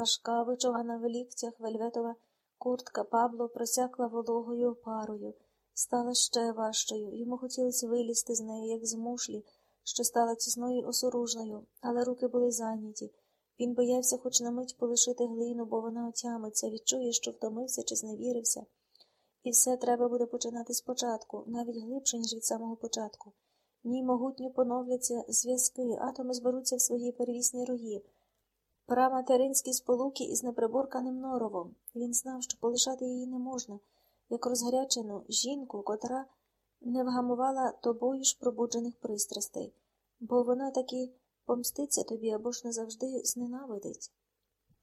Важка, вичовгана в ліктях, вельветова куртка Пабло просякла вологою парою, стала ще важчою. Йому хотілося вилізти з неї, як з мушлі, що стала тісною осоружною, але руки були зайняті. Він боявся хоч на мить полишити глину, бо вона отямиться, відчує, що втомився чи зневірився. І все треба буде починати спочатку, навіть глибше, ніж від самого початку. Ній могутньо поновляться зв'язки, атоми зберуться в свої первісні рої, праматеринські сполуки із неприборканим норовом. Він знав, що полишати її не можна, як розгарячену жінку, котра не вгамувала тобою ж пробуджених пристрастей, бо вона таки помститься тобі або ж назавжди зненавидить.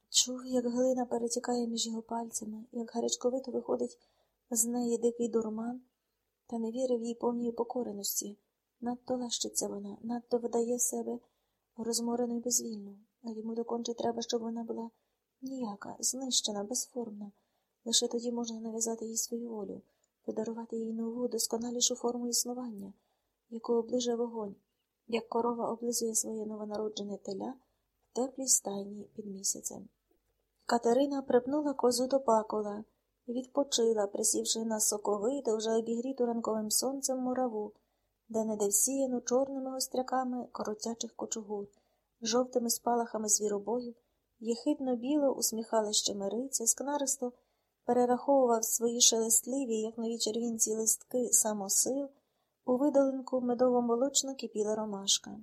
Чув, як глина перетікає між його пальцями, як гарячковито виходить з неї дикий дурман, та не вірив їй повній покореності. Надто лещиться вона, надто видає себе розморену і безвільну, а йому доконче треба, щоб вона була ніяка, знищена, безформна. Лише тоді можна нав'язати їй свою волю, подарувати їй нову, досконалішу форму існування, яку оближе вогонь, як корова облизує своє новонароджене теля в теплій стайні під місяцем. Катерина припнула козу до пакола відпочила, присівши на соковиту, вже обігріту ранковим сонцем мураву, де не всіяну чорними гостряками коротячих кочугур, жовтими спалахами звіробою, єхидно біло усміхала щемериця, скнаристо перераховував свої шелестливі, як нові червінці листки самосил, у видолинку медово-молочно кипіла ромашка.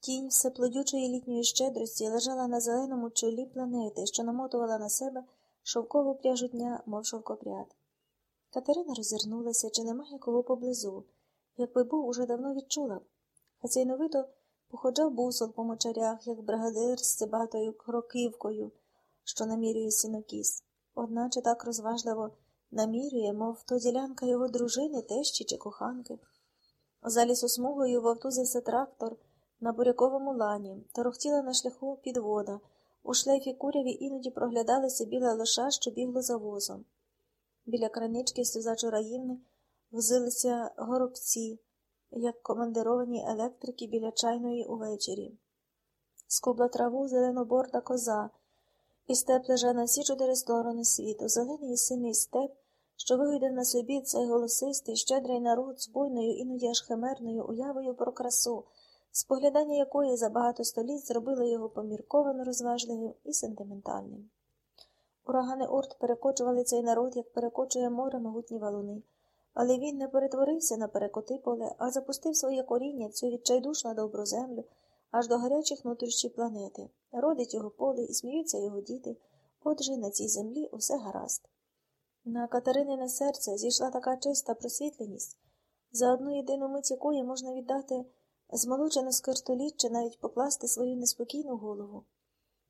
Тінь всеплодючої літньої щедрості лежала на зеленому чолі планети, що намотувала на себе шовкову пряжу дня, мов шовкопряд. Катерина роззирнулася, чи немає кого поблизу. Якби був, уже давно відчула б. Хацейновито походжав бусол по мочарях, як бригадир з цибатою кроківкою, що намірює сінокіс. Одначе так розважливо намірює, мов то ділянка його дружини, тещі чи коханки. За лісосмугою вовтузився трактор на буряковому лані, торохтіла на шляху підвода. У шлейфі куряві іноді проглядалася біла лоша, що бігло за возом. Біля кранички сльозачо раївни взилися горобці, як командировані електрики біля чайної увечері. Скобла траву зеленоборда коза, і степ лежав на всі чотири сторони світу, зелений і сильний степ, що вигойдав на собі цей голосистий, щедрий народ з буйною, іноді аж химерною уявою про красу, споглядання якої за багато століть зробило його помірковано розважливим і сентиментальним. Урагани орд перекочували цей народ, як перекочує море могутні валуни. Але він не перетворився на перекоти поле, а запустив своє коріння в цю відчайдушну добру землю аж до гарячих внутрішніх планети. Родить його поле і сміються його діти. Отже, на цій землі усе гаразд. На Катеринине серце зійшла така чиста просвітленість, за одну єдину мить якої можна віддати змолочене скиртоліччя, навіть покласти свою неспокійну голову.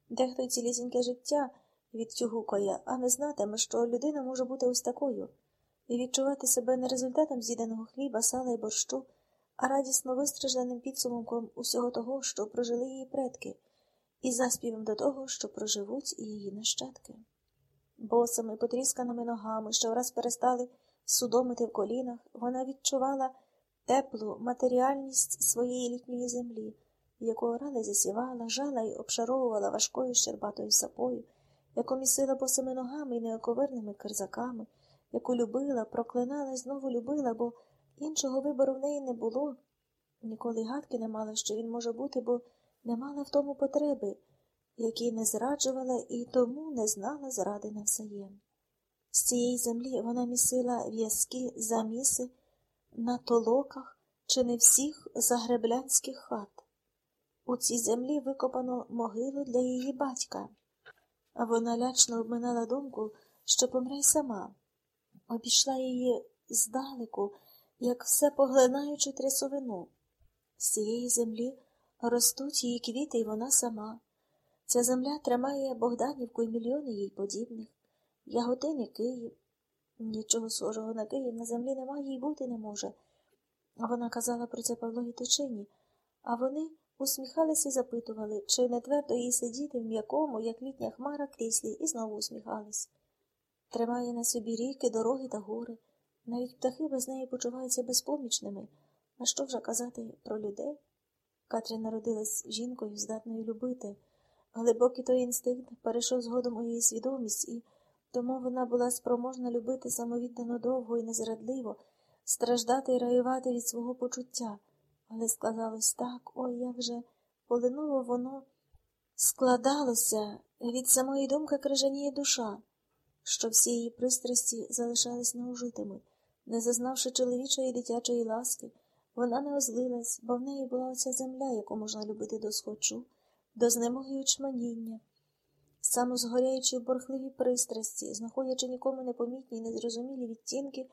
Дехто цілісіньке життя відтюгукає, а не знатиме, що людина може бути ось такою і відчувати себе не результатом з'їденого хліба, сала і борщу, а радісно вистриженим підсумком усього того, що прожили її предки, і заспівом до того, що проживуть і її нащадки. Босами, потрісканими ногами, що враз перестали судомити в колінах, вона відчувала теплу матеріальність своєї літньої землі, яку орали засівала, жала і обшаровувала важкою щербатою сапою, яку місила босими ногами і неоковирними кирзаками яку любила, проклинала і знову любила, бо іншого вибору в неї не було. Ніколи гадки не мала, що він може бути, бо не мала в тому потреби, якій не зраджувала і тому не знала зради навсаєм. З цієї землі вона місила в'язки заміси на толоках чи не всіх загреблянських хат. У цій землі викопано могилу для її батька, а вона лячно обминала думку, що помре й сама обійшла її здалеку, як все поглинаючу трясовину. З цієї землі ростуть її квіти, і вона сама. Ця земля тримає Богданівку і мільйони їй подібних. Яготин Київ. Нічого схожого на Київ на землі немає і бути не може. Вона казала про це Павлові Тичині, а вони усміхалися і запитували, чи не твердо їй сидіти в м'якому, як літня хмара кріслі, і знову усміхались. Тримає на собі ріки, дороги та гори. Навіть птахи без неї почуваються безпомічними. А що вже казати про людей? Катря народилась жінкою, здатною любити, Глибокий той інстинкт перейшов згодом у її свідомість, і тому вона була спроможна любити самовіддано довго і незрадливо, страждати і раювати від свого почуття. Але складалось так, ой, як же полиново воно складалося, від самої думки крижаніє душа, що всі її пристрасті залишались неужитими. Не зазнавши чоловічої і дитячої ласки, вона не озлилась, бо в неї була оця земля, яку можна любити до схочу, до знемоги й Саме згоряючи в борхливій пристрасті, знаходячи нікому непомітні й незрозумілі відтінки